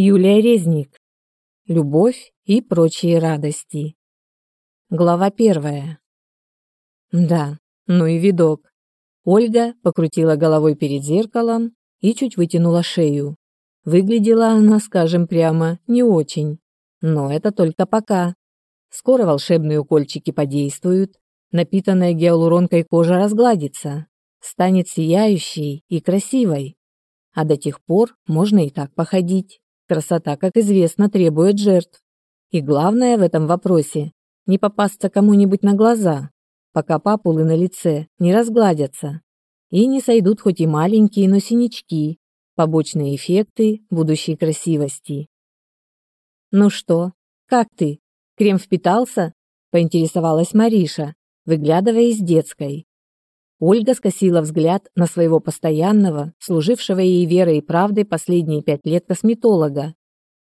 Юлия Резник. Любовь и прочие радости. Глава первая. Да, ну и видок. Ольга покрутила головой перед зеркалом и чуть вытянула шею. Выглядела она, скажем прямо, не очень. Но это только пока. Скоро волшебные укольчики подействуют, напитанная гиалуронкой кожа разгладится, станет сияющей и красивой. А до тех пор можно и так походить. Красота, как известно, требует жертв. И главное в этом вопросе – не попасться кому-нибудь на глаза, пока папулы на лице не разгладятся и не сойдут хоть и маленькие, но синячки, побочные эффекты будущей красивости. «Ну что, как ты? Крем впитался?» – поинтересовалась Мариша, выглядывая из детской. Ольга скосила взгляд на своего постоянного, служившего ей верой и правдой последние пять лет косметолога,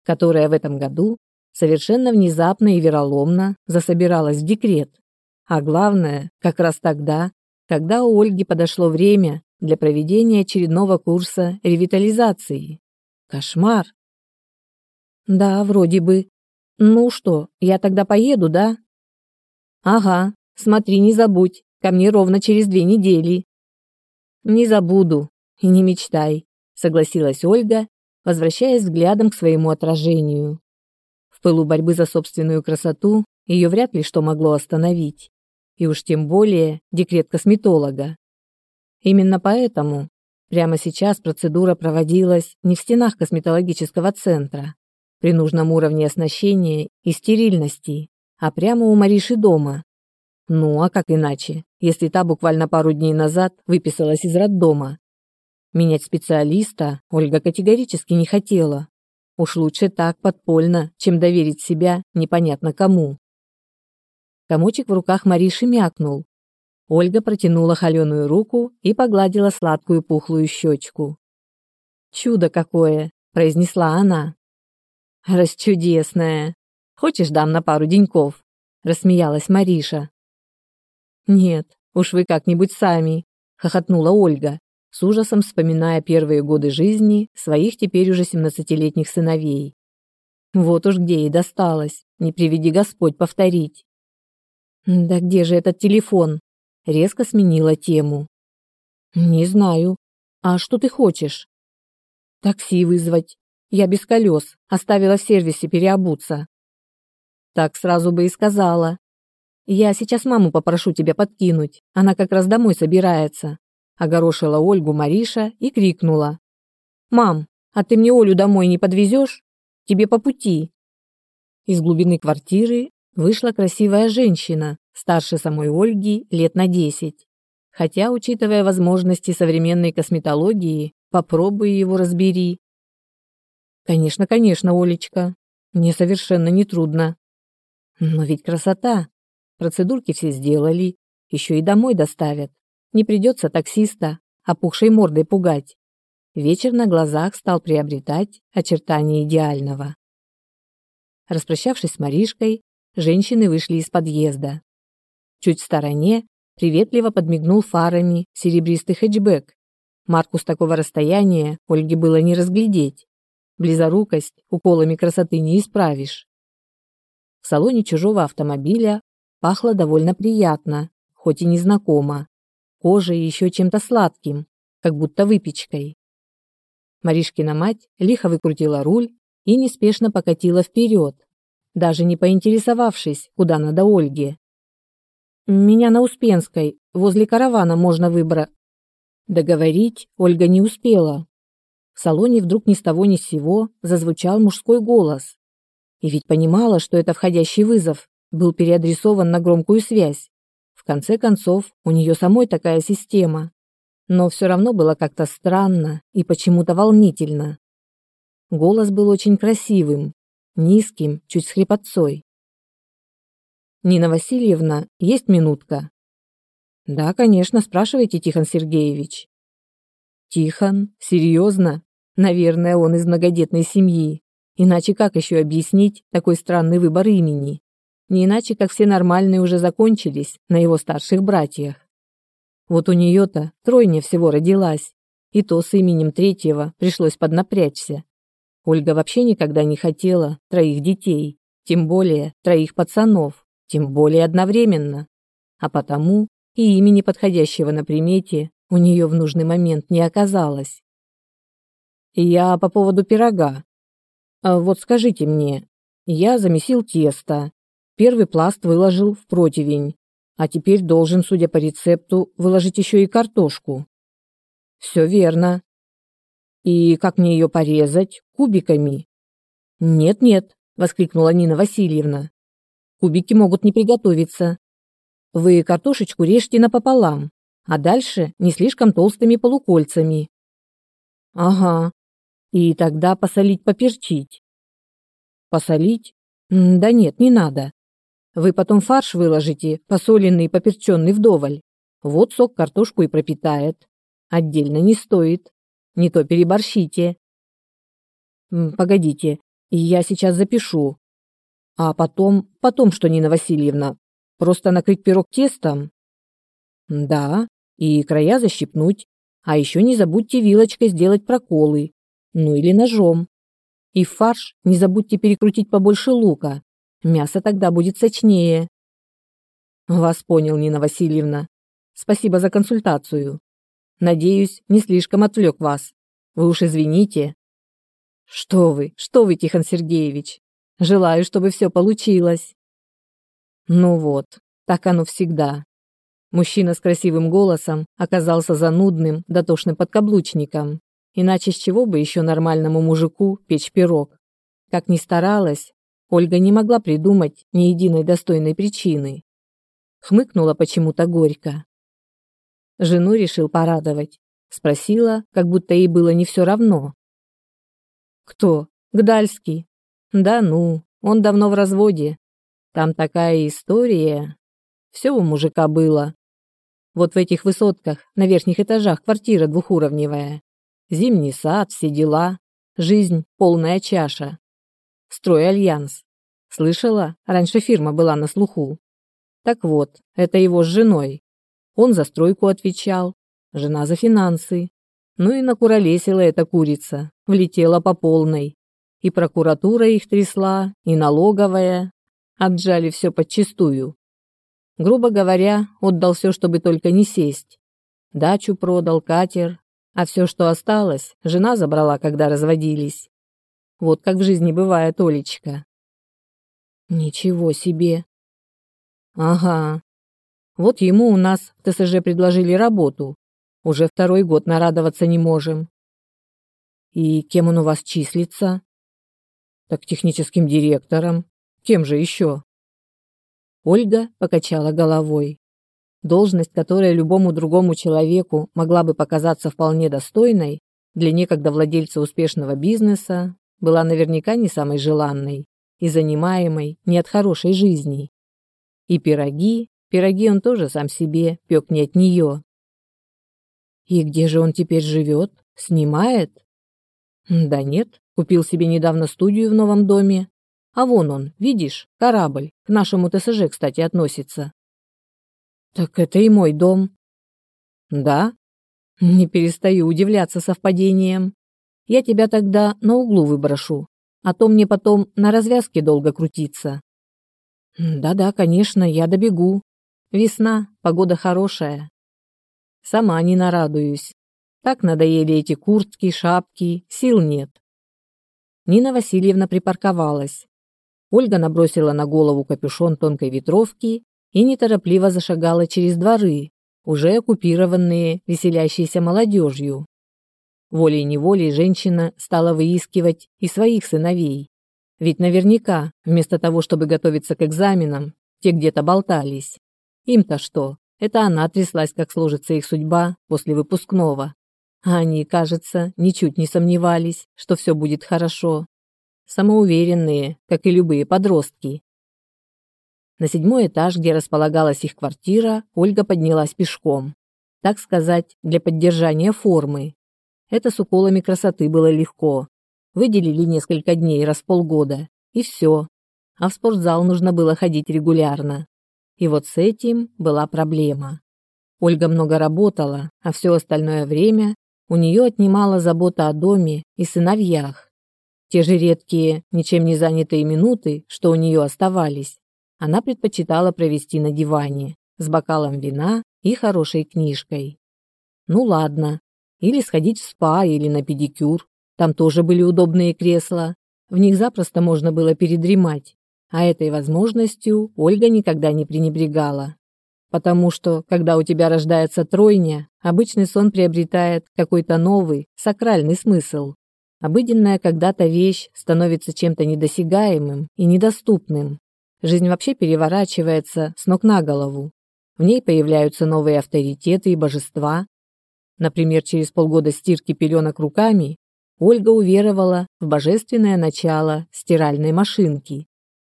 которая в этом году совершенно внезапно и вероломно засобиралась в декрет. А главное, как раз тогда, когда у Ольги подошло время для проведения очередного курса ревитализации. Кошмар. Да, вроде бы. Ну что, я тогда поеду, да? Ага, смотри, не забудь. Ко мне ровно через две недели. Не забуду и не мечтай, согласилась Ольга, возвращаясь взглядом к своему отражению. В пылу борьбы за собственную красоту ее вряд ли что могло остановить, и уж тем более декрет косметолога. Именно поэтому прямо сейчас процедура проводилась не в стенах косметологического центра, при нужном уровне оснащения и стерильности, а прямо у Мариши дома, ну, а как иначе, если та буквально пару дней назад выписалась из роддома? Менять специалиста Ольга категорически не хотела. Уж лучше так, подпольно, чем доверить себя непонятно кому. Комочек в руках Мариши мякнул. Ольга протянула холеную руку и погладила сладкую пухлую щечку. «Чудо какое!» – произнесла она. «Расчудесное! Хочешь, дам на пару деньков?» – рассмеялась Мариша. «Нет, уж вы как-нибудь сами», — хохотнула Ольга, с ужасом вспоминая первые годы жизни своих теперь уже семнадцатилетних сыновей. Вот уж где ей досталось, не приведи Господь повторить. «Да где же этот телефон?» — резко сменила тему. «Не знаю. А что ты хочешь?» «Такси вызвать. Я без колес, оставила в сервисе переобуться». «Так сразу бы и сказала. «Я сейчас маму попрошу тебя подкинуть, она как раз домой собирается», огорошила Ольгу Мариша и крикнула. «Мам, а ты мне Олю домой не подвезешь? Тебе по пути». Из глубины квартиры вышла красивая женщина, старше самой Ольги лет на десять. Хотя, учитывая возможности современной косметологии, попробуй его разбери. Конечно, конечно, Олечка. Мне совершенно не трудно. Но ведь красота. Процедурки все сделали, еще и домой доставят. Не придется таксиста опухшей мордой пугать. Вечер на глазах стал приобретать очертания идеального. Распрощавшись с Маришкой, женщины вышли из подъезда. Чуть в стороне приветливо подмигнул фарами серебристый хэтчбэк. Марку с такого расстояния Ольге было не разглядеть. Близорукость уколами красоты не исправишь. В салоне чужого автомобиля Пахло довольно приятно, хоть и незнакомо. Кожей и еще чем-то сладким, как будто выпечкой. Маришкина мать лихо выкрутила руль и неспешно покатила вперед, даже не поинтересовавшись, куда надо Ольге. «Меня на Успенской, возле каравана можно выбрать». Договорить Ольга не успела. В салоне вдруг ни с того ни с сего зазвучал мужской голос. И ведь понимала, что это входящий вызов, был переадресован на громкую связь. В конце концов, у нее самой такая система. Но все равно было как-то странно и почему-то волнительно. Голос был очень красивым, низким, чуть с хрипотцой. «Нина Васильевна, есть минутка?» «Да, конечно, спрашивайте, Тихон Сергеевич». «Тихон? Серьезно? Наверное, он из многодетной семьи. Иначе как еще объяснить такой странный выбор имени?» Не иначе, как все нормальные уже закончились на его старших братьях. Вот у нее-то тройня всего родилась, и то с именем третьего пришлось поднапрячься. Ольга вообще никогда не хотела троих детей, тем более троих пацанов, тем более одновременно. А потому и имени подходящего на примете у нее в нужный момент не оказалось. Я по поводу пирога. А вот скажите мне, я замесил тесто, первый пласт выложил в противень, а теперь должен, судя по рецепту, выложить еще и картошку. Все верно. И как мне ее порезать? Кубиками? Нет-нет, воскликнула Нина Васильевна. Кубики могут не приготовиться. Вы картошечку режьте напополам, а дальше не слишком толстыми полукольцами. Ага. И тогда посолить, поперчить. Посолить? Да нет, не надо. Вы потом фарш выложите, посоленный и поперченный вдоволь. Вот сок картошку и пропитает. Отдельно не стоит. Не то переборщите. Погодите, я сейчас запишу. А потом, потом что, Нина Васильевна? Просто накрыть пирог тестом? Да, и края защипнуть. А еще не забудьте вилочкой сделать проколы. Ну или ножом. И фарш не забудьте перекрутить побольше лука. Мясо тогда будет сочнее. Вас понял, Нина Васильевна. Спасибо за консультацию. Надеюсь, не слишком отвлек вас. Вы уж извините. Что вы, что вы, Тихон Сергеевич. Желаю, чтобы все получилось. Ну вот, так оно всегда. Мужчина с красивым голосом оказался занудным, дотошным подкаблучником. Иначе с чего бы еще нормальному мужику печь пирог? Как ни старалась, Ольга не могла придумать ни единой достойной причины. Хмыкнула почему-то горько. Жену решил порадовать. Спросила, как будто ей было не все равно. «Кто? Гдальский?» «Да ну, он давно в разводе. Там такая история. Все у мужика было. Вот в этих высотках, на верхних этажах, квартира двухуровневая. Зимний сад, все дела. Жизнь полная чаша. Строй Альянс. Слышала? Раньше фирма была на слуху. Так вот, это его с женой. Он за стройку отвечал, жена за финансы. Ну и накуролесила эта курица, влетела по полной. И прокуратура их трясла, и налоговая. Отжали все подчистую. Грубо говоря, отдал все, чтобы только не сесть. Дачу продал, катер, а все, что осталось, жена забрала, когда разводились. Вот как в жизни бывает, Олечка. Ничего себе. Ага. Вот ему у нас в ТСЖ предложили работу. Уже второй год нарадоваться не можем. И кем он у вас числится? Так техническим директором. Кем же еще? Ольга покачала головой. Должность, которая любому другому человеку могла бы показаться вполне достойной, для некогда владельца успешного бизнеса, была наверняка не самой желанной и занимаемой не от хорошей жизни. И пироги, пироги он тоже сам себе пек не от нее. И где же он теперь живет? Снимает? Да нет, купил себе недавно студию в новом доме. А вон он, видишь, корабль, к нашему ТСЖ, кстати, относится. Так это и мой дом. Да? Не перестаю удивляться совпадением. Я тебя тогда на углу выброшу, а то мне потом на развязке долго крутиться. Да-да, конечно, я добегу. Весна, погода хорошая. Сама не нарадуюсь. Так надоели эти куртки, шапки, сил нет. Нина Васильевна припарковалась. Ольга набросила на голову капюшон тонкой ветровки и неторопливо зашагала через дворы, уже оккупированные веселящейся молодежью. Волей-неволей женщина стала выискивать и своих сыновей. Ведь наверняка, вместо того, чтобы готовиться к экзаменам, те где-то болтались. Им-то что? Это она тряслась, как сложится их судьба после выпускного. А они, кажется, ничуть не сомневались, что все будет хорошо. Самоуверенные, как и любые подростки. На седьмой этаж, где располагалась их квартира, Ольга поднялась пешком. Так сказать, для поддержания формы. Это с уколами красоты было легко. Выделили несколько дней раз в полгода, и все. А в спортзал нужно было ходить регулярно. И вот с этим была проблема. Ольга много работала, а все остальное время у нее отнимала забота о доме и сыновьях. Те же редкие, ничем не занятые минуты, что у нее оставались, она предпочитала провести на диване с бокалом вина и хорошей книжкой. Ну ладно, или сходить в спа или на педикюр. Там тоже были удобные кресла. В них запросто можно было передремать. А этой возможностью Ольга никогда не пренебрегала. Потому что, когда у тебя рождается тройня, обычный сон приобретает какой-то новый, сакральный смысл. Обыденная когда-то вещь становится чем-то недосягаемым и недоступным. Жизнь вообще переворачивается с ног на голову. В ней появляются новые авторитеты и божества. Например, через полгода стирки пеленок руками Ольга уверовала в божественное начало стиральной машинки.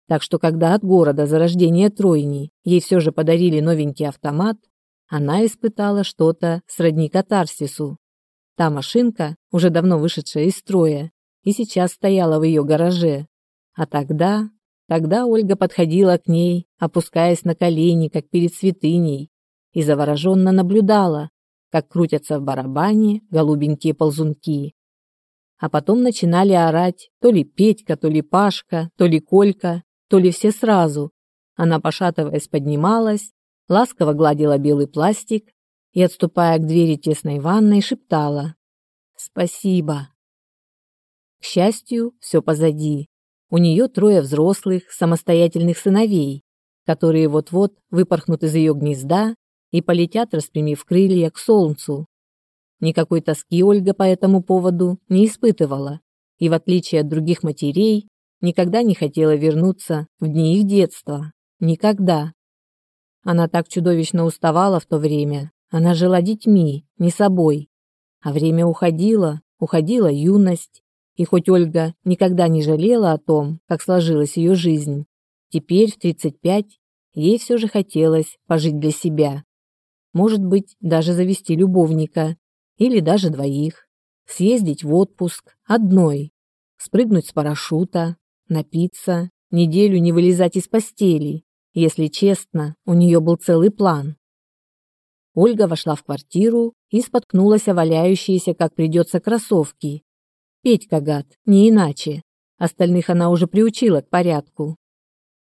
Так что когда от города за рождение тройни ей все же подарили новенький автомат, она испытала что-то сродни катарсису. Та машинка, уже давно вышедшая из строя, и сейчас стояла в ее гараже. А тогда, тогда Ольга подходила к ней, опускаясь на колени, как перед святыней, и завороженно наблюдала, как крутятся в барабане голубенькие ползунки. А потом начинали орать то ли Петька, то ли Пашка, то ли Колька, то ли все сразу. Она, пошатываясь, поднималась, ласково гладила белый пластик, и, отступая к двери тесной ванной, шептала «Спасибо». К счастью, все позади. У нее трое взрослых, самостоятельных сыновей, которые вот-вот выпорхнут из ее гнезда и полетят, распрямив крылья, к солнцу. Никакой тоски Ольга по этому поводу не испытывала, и, в отличие от других матерей, никогда не хотела вернуться в дни их детства. Никогда. Она так чудовищно уставала в то время, она жила детьми, не собой. А время уходило, уходила юность. И хоть Ольга никогда не жалела о том, как сложилась ее жизнь, теперь в 35 ей все же хотелось пожить для себя. Может быть, даже завести любовника. Или даже двоих. Съездить в отпуск одной. Спрыгнуть с парашюта, напиться, неделю не вылезать из постели. Если честно, у нее был целый план. Ольга вошла в квартиру и споткнулась о валяющиеся, как придется, кроссовки. Петька гад, не иначе. Остальных она уже приучила к порядку.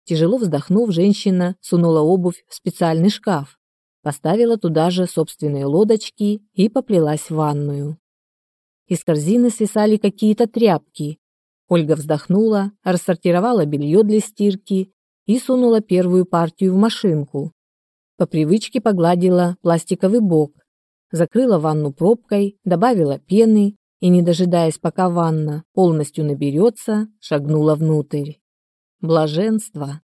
Тяжело вздохнув, женщина сунула обувь в специальный шкаф, поставила туда же собственные лодочки и поплелась в ванную. Из корзины свисали какие-то тряпки. Ольга вздохнула, рассортировала белье для стирки и сунула первую партию в машинку. По привычке погладила пластиковый бок, закрыла ванну пробкой, добавила пены и, не дожидаясь, пока ванна полностью наберется, шагнула внутрь. Блаженство.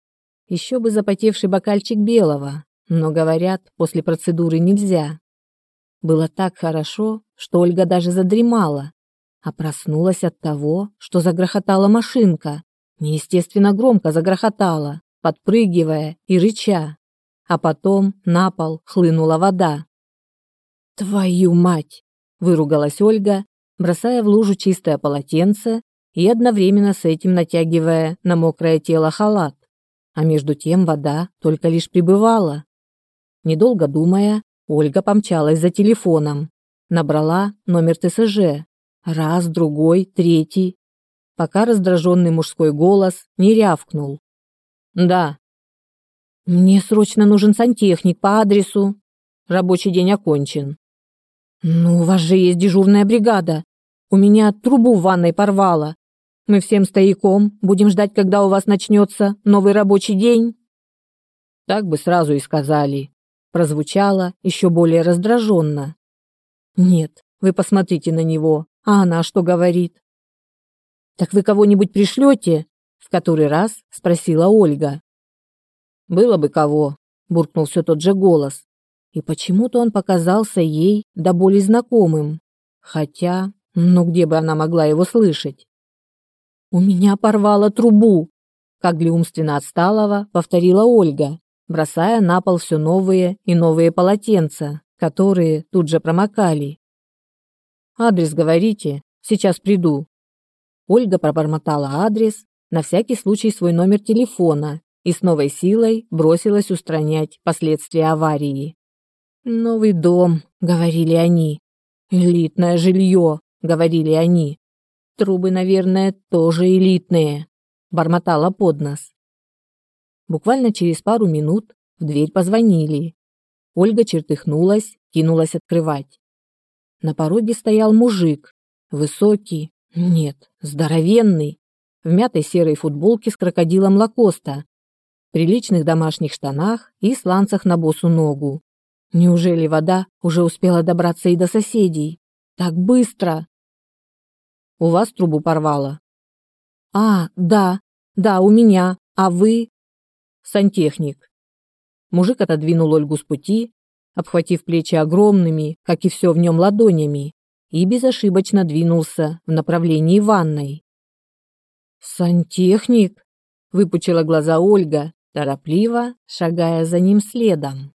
Еще бы запотевший бокальчик белого, но, говорят, после процедуры нельзя. Было так хорошо, что Ольга даже задремала, а проснулась от того, что загрохотала машинка, неестественно громко загрохотала, подпрыгивая и рыча а потом на пол хлынула вода. «Твою мать!» – выругалась Ольга, бросая в лужу чистое полотенце и одновременно с этим натягивая на мокрое тело халат. А между тем вода только лишь прибывала. Недолго думая, Ольга помчалась за телефоном. Набрала номер ТСЖ. Раз, другой, третий. Пока раздраженный мужской голос не рявкнул. «Да, мне срочно нужен сантехник по адресу. Рабочий день окончен. Ну, у вас же есть дежурная бригада. У меня трубу в ванной порвало. Мы всем стояком будем ждать, когда у вас начнется новый рабочий день. Так бы сразу и сказали. Прозвучало еще более раздраженно. Нет, вы посмотрите на него. А она что говорит? Так вы кого-нибудь пришлете? В который раз спросила Ольга. Было бы кого, буркнул все тот же голос. И почему-то он показался ей до боли знакомым. Хотя, ну где бы она могла его слышать? У меня порвало трубу, как для умственно отсталого повторила Ольга, бросая на пол все новые и новые полотенца, которые тут же промокали. Адрес говорите, сейчас приду. Ольга пробормотала адрес, на всякий случай свой номер телефона и с новой силой бросилась устранять последствия аварии. «Новый дом», — говорили они. «Элитное жилье», — говорили они. Трубы, наверное, тоже элитные, бормотала под нос. Буквально через пару минут в дверь позвонили. Ольга чертыхнулась, кинулась открывать. На пороге стоял мужик, высокий, нет, здоровенный, в мятой серой футболке с крокодилом Лакоста, приличных домашних штанах и сланцах на босу ногу. Неужели вода уже успела добраться и до соседей? Так быстро! У вас трубу порвало? А, да, да, у меня. А вы? Сантехник. Мужик отодвинул Ольгу с пути, обхватив плечи огромными, как и все в нем, ладонями, и безошибочно двинулся в направлении ванной. «Сантехник?» — выпучила глаза Ольга, торопливо шагая за ним следом.